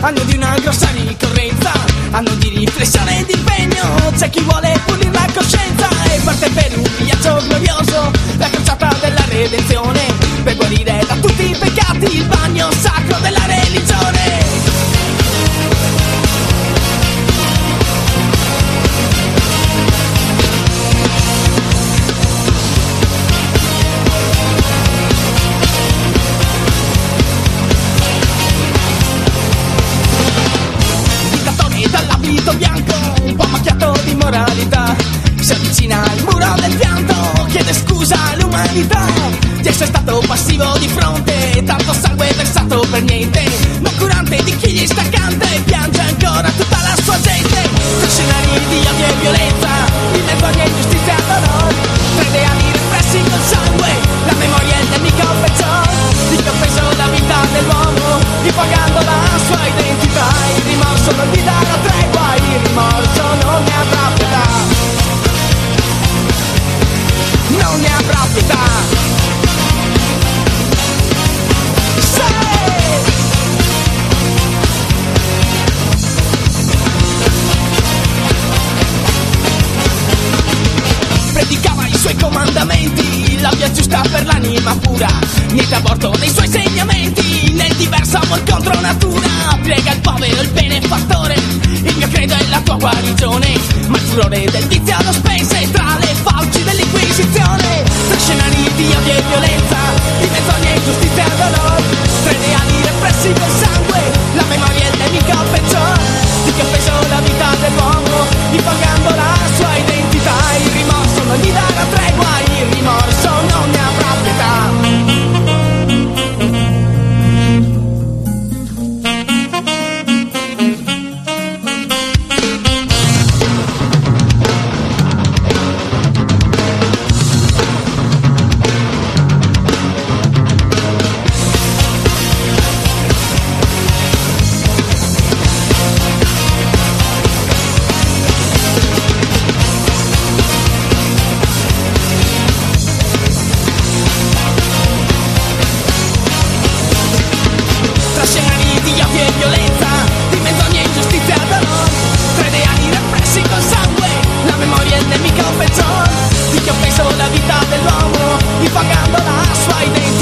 hanno di una grossa ricorrenza, hanno di riflessione e di impegno, c'è chi vuole fronte Tanto sangue versato per niente. Non curante di chi gli sta accanto E piange ancora tutta la sua gente. Tra scenari di odio e violenza Di vergogna e ingiustizia e dolore Tra ideali repressi col sangue La memoria è il nemico peggior. Di chi ha preso la vita dell'uomo Ripagando la sua identità. Il rimorso non gli darà comandamenti, la via giusta per l'anima pura, niente aborto nei suoi insegnamenti, nel diverso amor contro natura, piega il povero il benefattore, il mio credo è la tua guarigione, ma il furore del viziato spense tra le fauci dell'inquisizione, tra scenari di odio e violenza, di menzogna, ingiustizia e dolore, tra ideali repressi col spesso la vita dell'uomo, impagando la sua identità.